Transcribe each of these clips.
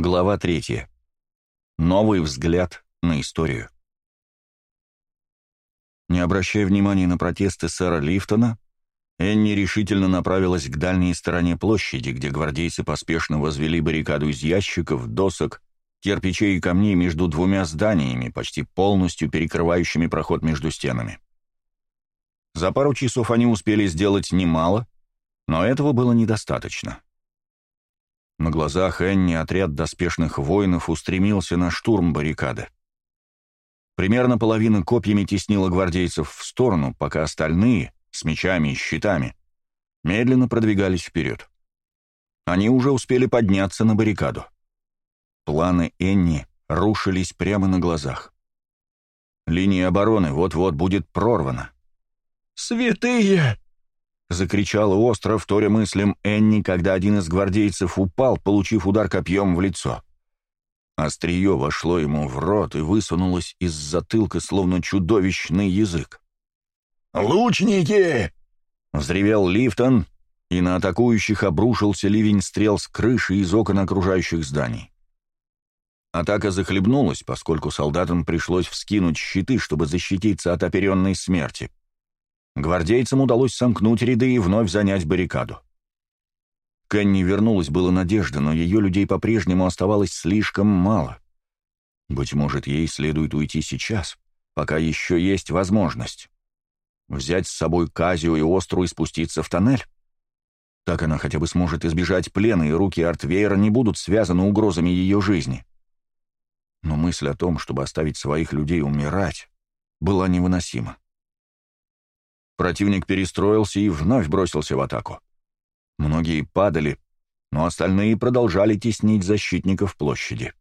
Глава 3. Новый взгляд на историю. Не обращая внимания на протесты сэра Лифтона, Энни решительно направилась к дальней стороне площади, где гвардейцы поспешно возвели баррикаду из ящиков, досок, кирпичей и камней между двумя зданиями, почти полностью перекрывающими проход между стенами. За пару часов они успели сделать немало, но этого было недостаточно. На глазах Энни отряд доспешных воинов устремился на штурм баррикады. Примерно половина копьями теснила гвардейцев в сторону, пока остальные, с мечами и щитами, медленно продвигались вперед. Они уже успели подняться на баррикаду. Планы Энни рушились прямо на глазах. Линия обороны вот-вот будет прорвана. «Святые!» — закричала остро, вторя мыслям Энни, когда один из гвардейцев упал, получив удар копьем в лицо. Острие вошло ему в рот и высунулось из затылка, словно чудовищный язык. «Лучники!» — взревел Лифтон, и на атакующих обрушился ливень стрел с крыши из окон окружающих зданий. Атака захлебнулась, поскольку солдатам пришлось вскинуть щиты, чтобы защититься от оперенной смерти. Гвардейцам удалось сомкнуть ряды и вновь занять баррикаду. Кенни вернулась была надежда, но ее людей по-прежнему оставалось слишком мало. Быть может, ей следует уйти сейчас, пока еще есть возможность. Взять с собой Казию и Остру и спуститься в тоннель? Так она хотя бы сможет избежать плена, и руки Артвейра не будут связаны угрозами ее жизни. Но мысль о том, чтобы оставить своих людей умирать, была невыносима. Противник перестроился и вновь бросился в атаку. Многие падали, но остальные продолжали теснить защитников площади.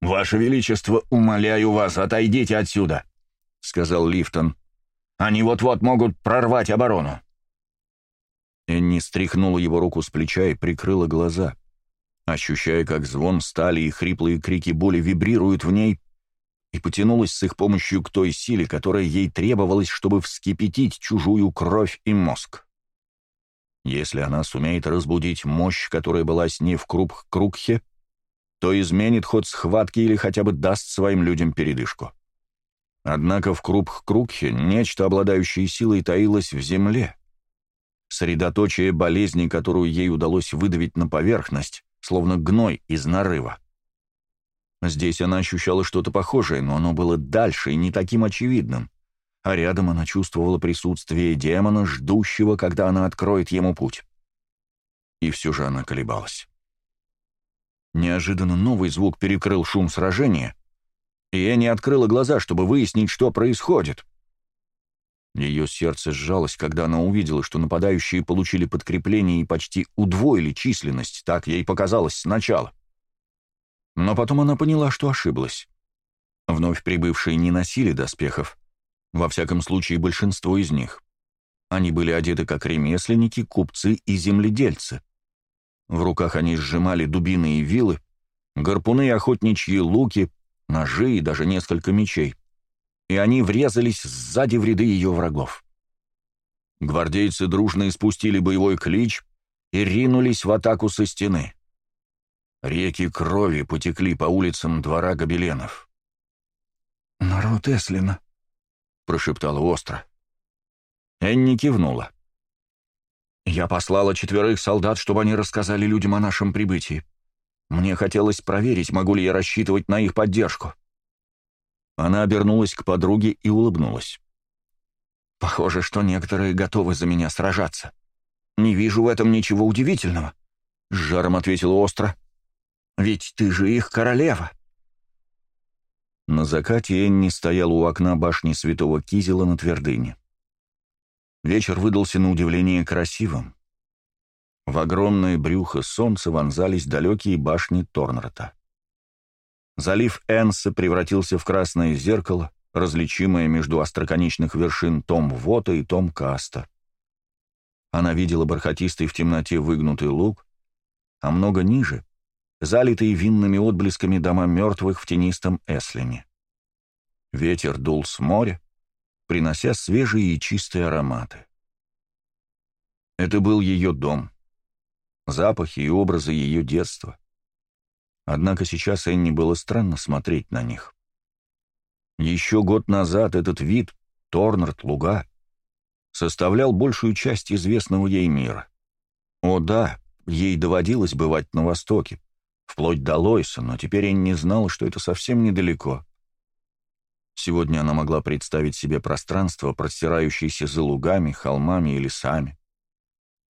«Ваше Величество, умоляю вас, отойдите отсюда!» — сказал Лифтон. «Они вот-вот могут прорвать оборону!» Энни стряхнула его руку с плеча и прикрыла глаза. Ощущая, как звон стали и хриплые крики боли вибрируют в ней, и потянулась с их помощью к той силе, которая ей требовалась, чтобы вскипятить чужую кровь и мозг. Если она сумеет разбудить мощь, которая была с ней в Крупх-Крукхе, то изменит ход схватки или хотя бы даст своим людям передышку. Однако в Крупх Крукхе нечто, обладающее силой, таилось в земле. Средоточие болезни, которую ей удалось выдавить на поверхность, словно гной из нарыва. Здесь она ощущала что-то похожее, но оно было дальше и не таким очевидным. А рядом она чувствовала присутствие демона, ждущего, когда она откроет ему путь. И все же она колебалась. Неожиданно новый звук перекрыл шум сражения, и Энни открыла глаза, чтобы выяснить, что происходит. Ее сердце сжалось, когда она увидела, что нападающие получили подкрепление и почти удвоили численность, так ей показалось сначала. Но потом она поняла, что ошиблась. Вновь прибывшие не носили доспехов, во всяком случае большинство из них. Они были одеты как ремесленники, купцы и земледельцы. В руках они сжимали дубины и вилы, гарпуны и охотничьи луки, ножи и даже несколько мечей. И они врезались сзади в ряды ее врагов. Гвардейцы дружно испустили боевой клич и ринулись в атаку со стены. Реки крови потекли по улицам двора гобеленов. «Народ Эслина», — прошептала остро. Энни кивнула. «Я послала четверых солдат, чтобы они рассказали людям о нашем прибытии. Мне хотелось проверить, могу ли я рассчитывать на их поддержку». Она обернулась к подруге и улыбнулась. «Похоже, что некоторые готовы за меня сражаться. Не вижу в этом ничего удивительного», — с жаром ответила остро. Ведь ты же их королева!» На закате Энни стояла у окна башни святого Кизела на твердыне. Вечер выдался на удивление красивым. В огромное брюхо солнца вонзались далекие башни Торнрота. Залив Энса превратился в красное зеркало, различимое между остроконечных вершин Том Вота и Том Каста. Она видела бархатистый в темноте выгнутый лук, а много ниже залитые винными отблесками дома мертвых в тенистом Эслине. Ветер дул с моря, принося свежие и чистые ароматы. Это был ее дом, запахи и образы ее детства. Однако сейчас Энни было странно смотреть на них. Еще год назад этот вид, Торнард, луга, составлял большую часть известного ей мира. О да, ей доводилось бывать на Востоке, вплоть до Лойса, но теперь Энни не знала, что это совсем недалеко. Сегодня она могла представить себе пространство, простирающееся за лугами, холмами и лесами.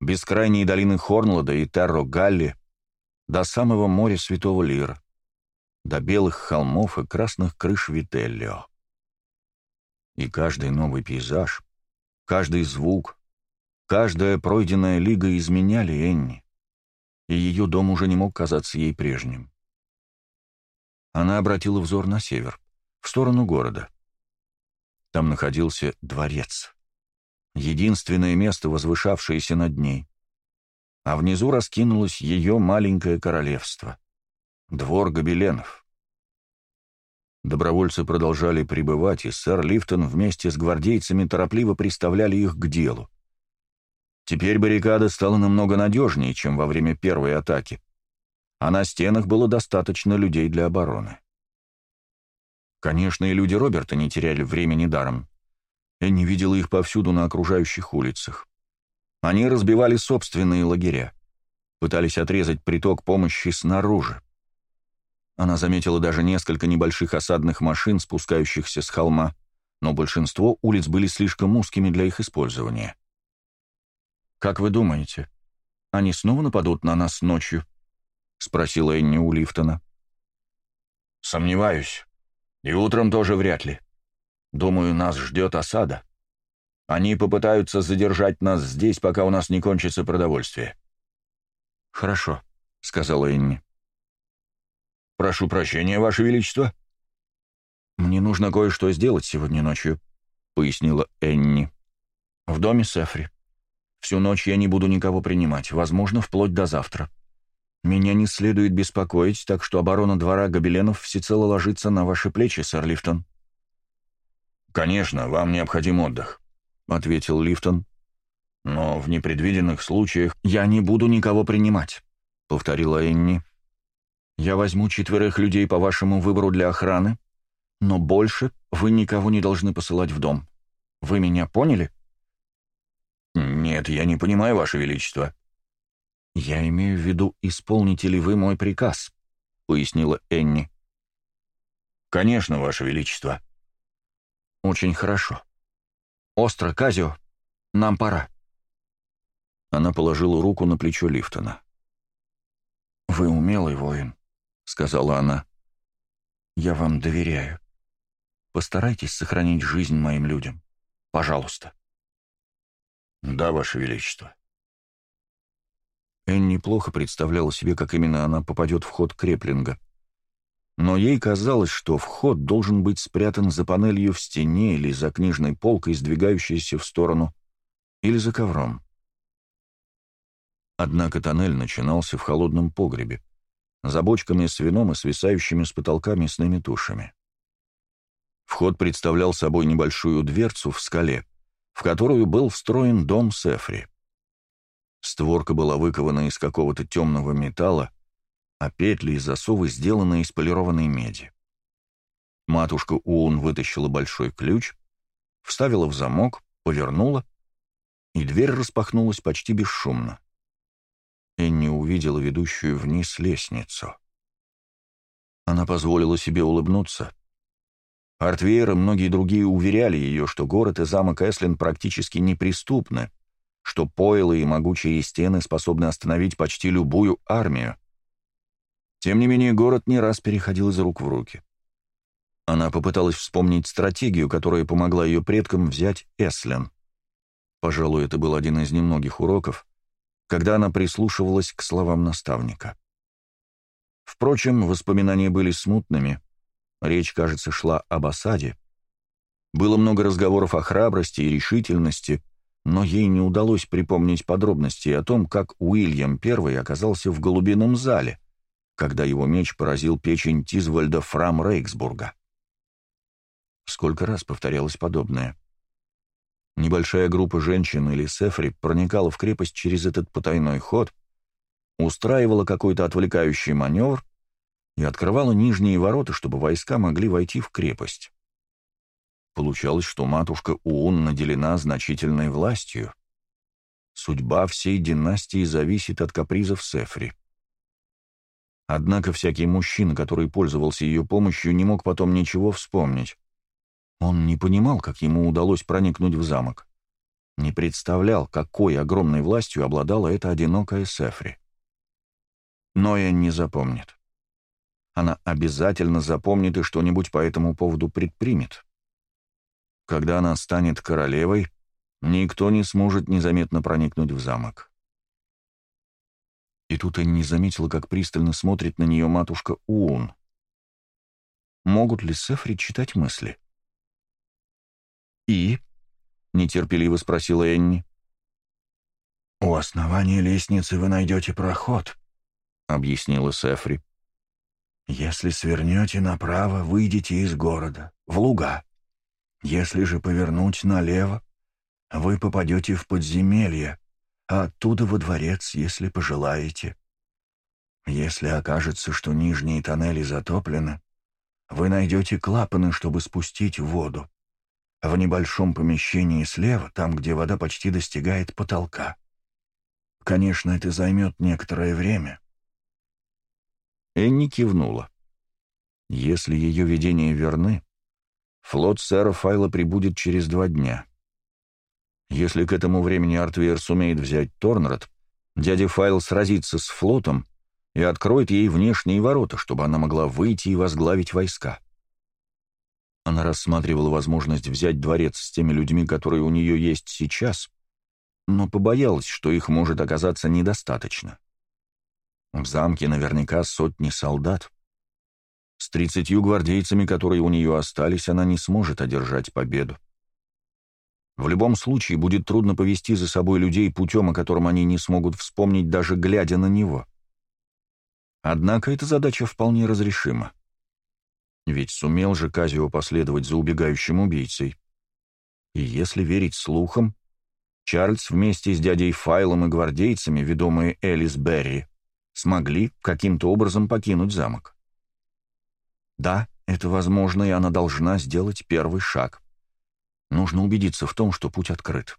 Бескрайние долины Хорнлада и Тарро-Галли до самого моря Святого Лира, до белых холмов и красных крыш Вителлио. И каждый новый пейзаж, каждый звук, каждая пройденная лига изменяли Энни и ее дом уже не мог казаться ей прежним. Она обратила взор на север, в сторону города. Там находился дворец. Единственное место, возвышавшееся над ней. А внизу раскинулось ее маленькое королевство. Двор гобеленов. Добровольцы продолжали пребывать, и сэр Лифтон вместе с гвардейцами торопливо приставляли их к делу. Теперь баррикада стала намного надежнее, чем во время первой атаки, а на стенах было достаточно людей для обороны. Конечно, и люди Роберта не теряли времени даром. Энни видела их повсюду на окружающих улицах. Они разбивали собственные лагеря, пытались отрезать приток помощи снаружи. Она заметила даже несколько небольших осадных машин, спускающихся с холма, но большинство улиц были слишком узкими для их использования. «Как вы думаете, они снова нападут на нас ночью?» — спросила Энни у Лифтона. «Сомневаюсь. И утром тоже вряд ли. Думаю, нас ждет осада. Они попытаются задержать нас здесь, пока у нас не кончится продовольствие». «Хорошо», — сказала Энни. «Прошу прощения, Ваше Величество». «Мне нужно кое-что сделать сегодня ночью», — пояснила Энни. «В доме Сефри». Всю ночь я не буду никого принимать, возможно, вплоть до завтра. Меня не следует беспокоить, так что оборона двора гобеленов всецело ложится на ваши плечи, сэр Лифтон». «Конечно, вам необходим отдых», — ответил Лифтон. «Но в непредвиденных случаях я не буду никого принимать», — повторила Энни. «Я возьму четверых людей по вашему выбору для охраны, но больше вы никого не должны посылать в дом. Вы меня поняли?» «Нет, я не понимаю, Ваше Величество». «Я имею в виду, исполните ли вы мой приказ», — пояснила Энни. «Конечно, Ваше Величество». «Очень хорошо. Остро, Казио, нам пора». Она положила руку на плечо Лифтона. «Вы умелый воин», — сказала она. «Я вам доверяю. Постарайтесь сохранить жизнь моим людям. Пожалуйста». Да, Ваше Величество. Энни плохо представляла себе, как именно она попадет в ход креплинга. Но ей казалось, что вход должен быть спрятан за панелью в стене или за книжной полкой, сдвигающейся в сторону, или за ковром. Однако тоннель начинался в холодном погребе, за бочками с вином и свисающими с потолка мясными тушами. Вход представлял собой небольшую дверцу в скале, в которую был встроен дом Сефри. Створка была выкована из какого-то темного металла, а петли и засовы сделаны из полированной меди. Матушка Уун вытащила большой ключ, вставила в замок, повернула, и дверь распахнулась почти бесшумно. Энни увидела ведущую вниз лестницу. Она позволила себе улыбнуться. Артвейер и многие другие уверяли ее, что город и замок Эслин практически неприступны, что пойлы и могучие стены способны остановить почти любую армию. Тем не менее, город не раз переходил из рук в руки. Она попыталась вспомнить стратегию, которая помогла ее предкам взять Эслен. Пожалуй, это был один из немногих уроков, когда она прислушивалась к словам наставника. Впрочем, воспоминания были смутными — Речь, кажется, шла об осаде. Было много разговоров о храбрости и решительности, но ей не удалось припомнить подробности о том, как Уильям I оказался в голубином зале, когда его меч поразил печень Тизвальда Фрам Рейксбурга. Сколько раз повторялось подобное. Небольшая группа женщин или сефри проникала в крепость через этот потайной ход, устраивала какой-то отвлекающий маневр, и открывала нижние ворота, чтобы войска могли войти в крепость. Получалось, что матушка Уун наделена значительной властью. Судьба всей династии зависит от капризов Сефри. Однако всякий мужчина, который пользовался ее помощью, не мог потом ничего вспомнить. Он не понимал, как ему удалось проникнуть в замок. Не представлял, какой огромной властью обладала эта одинокая Сефри. Но я не запомнит она обязательно запомнит и что-нибудь по этому поводу предпримет. Когда она станет королевой, никто не сможет незаметно проникнуть в замок. И тут Энни не заметила, как пристально смотрит на нее матушка Уун. Могут ли Сефри читать мысли? «И?» — нетерпеливо спросила Энни. «У основания лестницы вы найдете проход», — объяснила Сефри. Если свернете направо, выйдете из города, в луга. Если же повернуть налево, вы попадете в подземелье, а оттуда во дворец, если пожелаете. Если окажется, что нижние тоннели затоплены, вы найдете клапаны, чтобы спустить воду. В небольшом помещении слева, там, где вода почти достигает потолка. Конечно, это займет некоторое время, Энни кивнула. Если ее видения верны, флот сэра Файла прибудет через два дня. Если к этому времени Артвейер сумеет взять Торнрад, дядя Файл сразится с флотом и откроет ей внешние ворота, чтобы она могла выйти и возглавить войска. Она рассматривала возможность взять дворец с теми людьми, которые у нее есть сейчас, но побоялась, что их может оказаться недостаточно. — в замке наверняка сотни солдат. С тридцатью гвардейцами, которые у нее остались, она не сможет одержать победу. В любом случае будет трудно повести за собой людей путем, о котором они не смогут вспомнить, даже глядя на него. Однако эта задача вполне разрешима. Ведь сумел же Казио последовать за убегающим убийцей. И если верить слухам, Чарльз вместе с дядей Файлом и гвардейцами, ведомые Элис Берри, смогли каким-то образом покинуть замок. Да, это возможно, и она должна сделать первый шаг. Нужно убедиться в том, что путь открыт.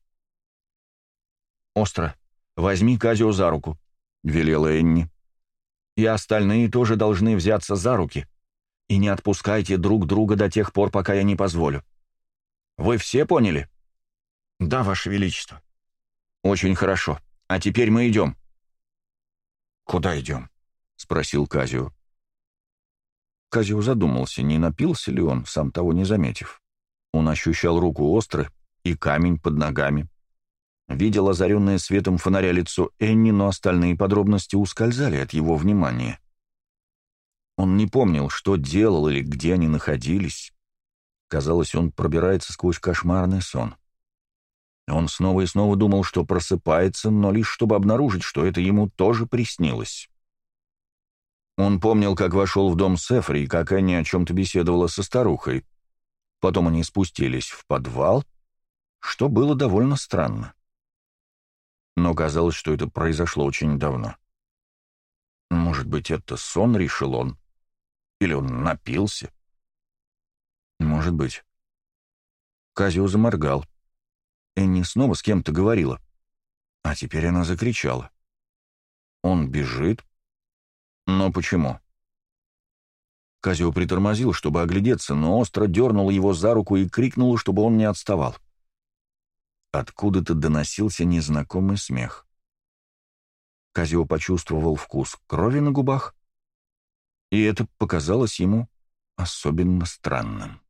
«Остро, возьми Казио за руку», — велела Энни. «И остальные тоже должны взяться за руки. И не отпускайте друг друга до тех пор, пока я не позволю. Вы все поняли?» «Да, Ваше Величество». «Очень хорошо. А теперь мы идем». «Куда идем?» — спросил Казио. Казио задумался, не напился ли он, сам того не заметив. Он ощущал руку остры и камень под ногами. Видел озаренное светом фонаря лицо Энни, но остальные подробности ускользали от его внимания. Он не помнил, что делал или где они находились. Казалось, он пробирается сквозь кошмарный сон. Он снова и снова думал, что просыпается, но лишь чтобы обнаружить, что это ему тоже приснилось. Он помнил, как вошел в дом Сефри и как Энни о чем-то беседовала со старухой. Потом они спустились в подвал, что было довольно странно. Но казалось, что это произошло очень давно. Может быть, это сон, решил он? Или он напился? Может быть. Казио заморгал. Энни снова с кем-то говорила. А теперь она закричала. Он бежит. Но почему? Казио притормозил, чтобы оглядеться, но остро дернул его за руку и крикнул, чтобы он не отставал. Откуда-то доносился незнакомый смех. Казио почувствовал вкус крови на губах, и это показалось ему особенно странным.